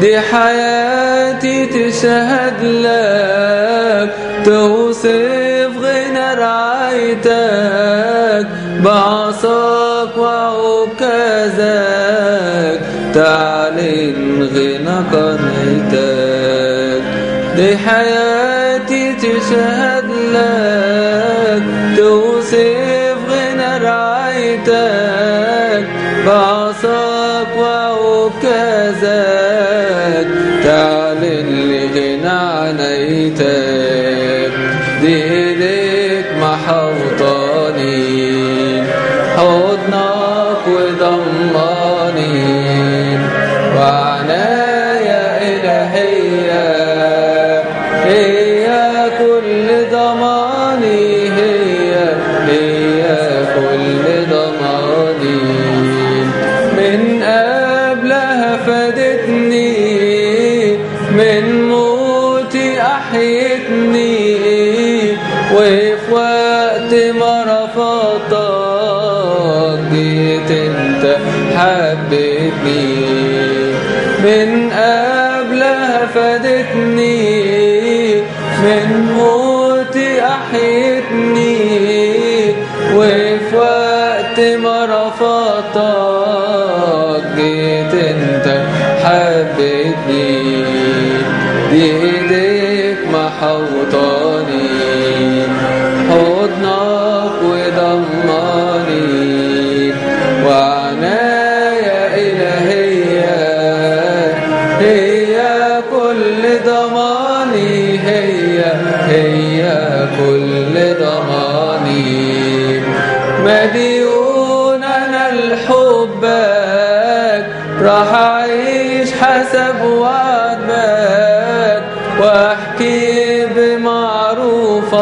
دي حياتي تشهد لك توصف غنى رعايتك. بعصاك وعكازك تعلن غنى قنيتك. دي حياتي تشهد لك توصف غنى رعايتك بعصاك وعكازك تعلن لغنى عنيتك دي ايديك محوطاني حضنك وضماني. وعناية إلهية وفي وقت ما رفضتك جيت انت حبيتني من قبلها فادتني من موتي أحيتني. وفي وقت ما رفضتك جيت انت حبيتني دي ايديك كل ضماني هي هي كل ضماني. مديون أنا لحبك راح أعيش حسب وعدك. وأحكي بمعروفك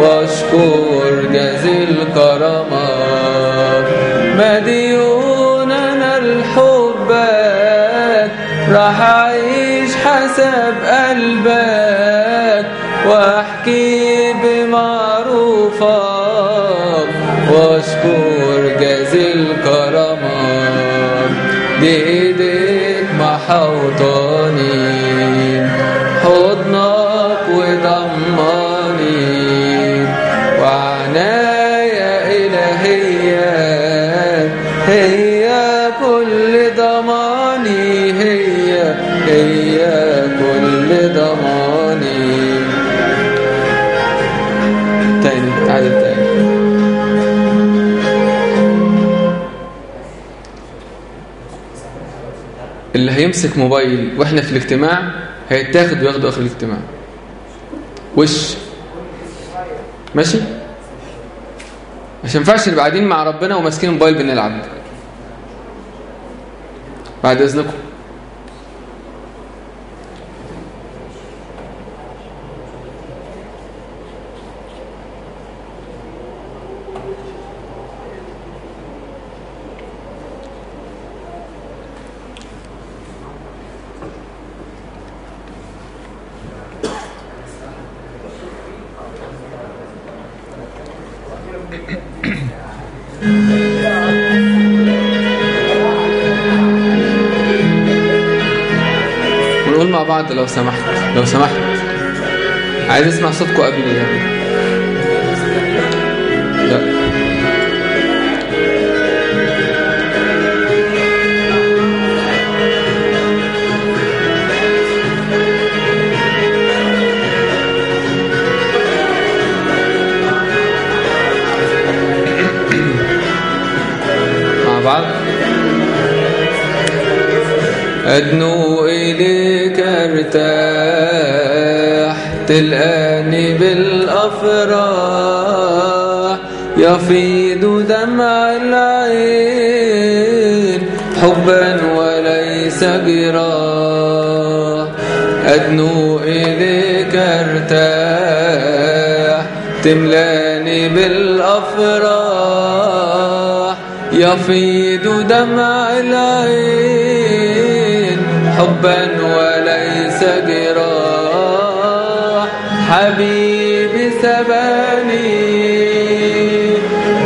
واشكر جزيل كرمك راح أعيش حسب قلبك وأحكي بمعروفك وأشكر جزيل كرمك بإيديك محوطاني ضماني هي هي كل ضماني تاني تعالى تاني. اللي هيمسك موبايل وإحنا في الاجتماع هيتاخد وياخده آخر الاجتماع. وش؟ ماشي؟ عشان ينفعش نبقى قاعدين مع ربنا وماسكين موبايل بنلعب. Várias ونقول مع بعض لو سمحت. لو سمحت. عايز اسمع صوتكم قبل مع بعض. أدنو تلقاني بالأفراح يفيض دمع العين حبا وليس جراح. أدنو إليك أرتاح. تملاني بالأفراح يفيض دمع العين حبا وليس جراح. حبيبي سباني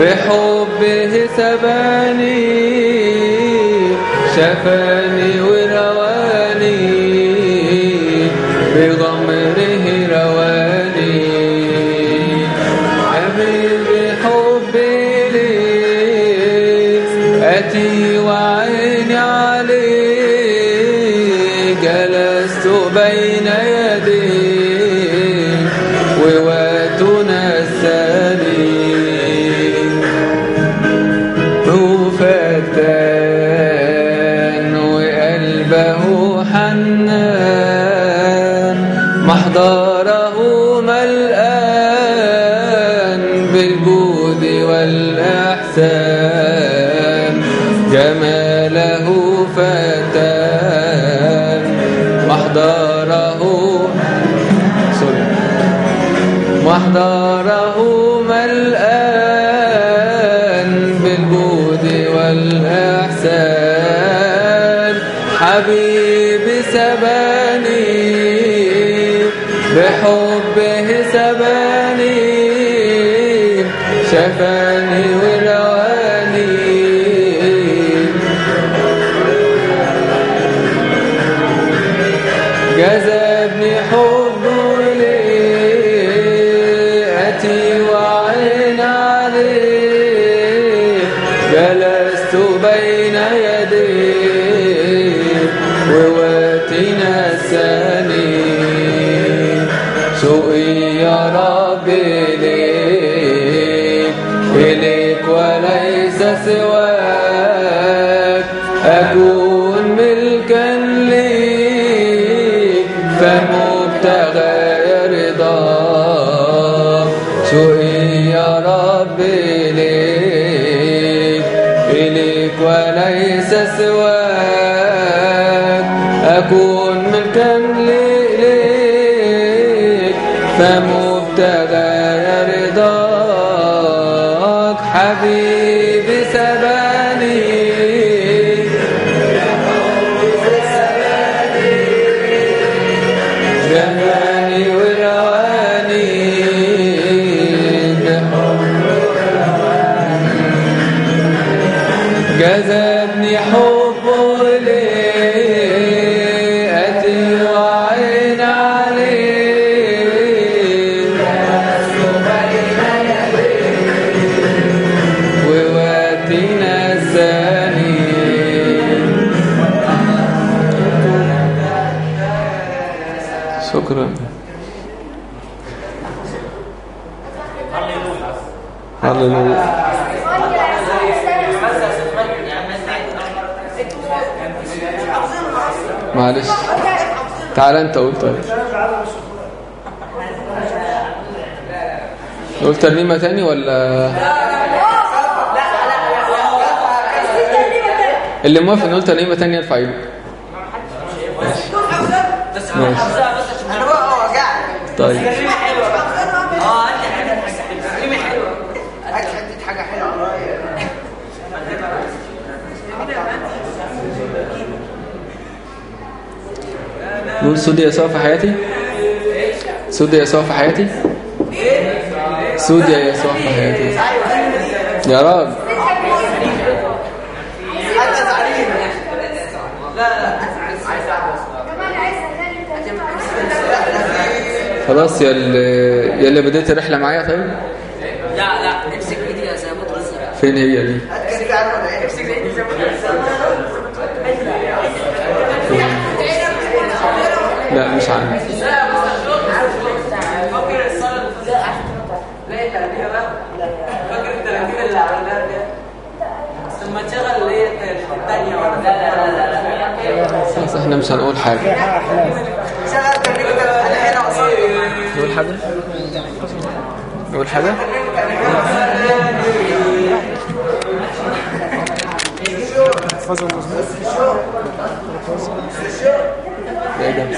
بحبه سباني شفاني جماله فتان محضره محضره ملآن بالجود والإحسان. حبيبي سباني بحبه سباني شفاني جذبني حبه ليه أتي وعين عليه جلست بين يديه وواتنا السنين سوقي يا رب إليك إليك وليس سواك أكون ملكا ليك فمبتغى شكرا. معلش. تعال انت قول طيب. قول ترنيمة تاني ولا؟ اللي موافق نقول ترنيمة تانية يرفع ايده ماشي. أنا بقى آه وجعني طيب. آه انت حلوة كلمه حلوة حتة حاجة حلوة. نقول سودي يسوع في حياتي؟ سودي يسوع في حياتي؟ سودي يسوع في حياتي. يا رب. خلاص يا اللي يا اللي بديت الرحلة معايا طيب لا لا امسك ايدي يا زي ما ترزق فين هي دي عارف إيه امسك ايدي زي ما لا مش الصلاه لا التربيه بقى فاكر التربيه اللي عملناها دي بس لما تشغل اللي هي الثانية ولا لا لا لا لا بس إحنا مش هنقول حاجة حاجة؟ نقول حاجة؟ مظبوط ده إيه ده؟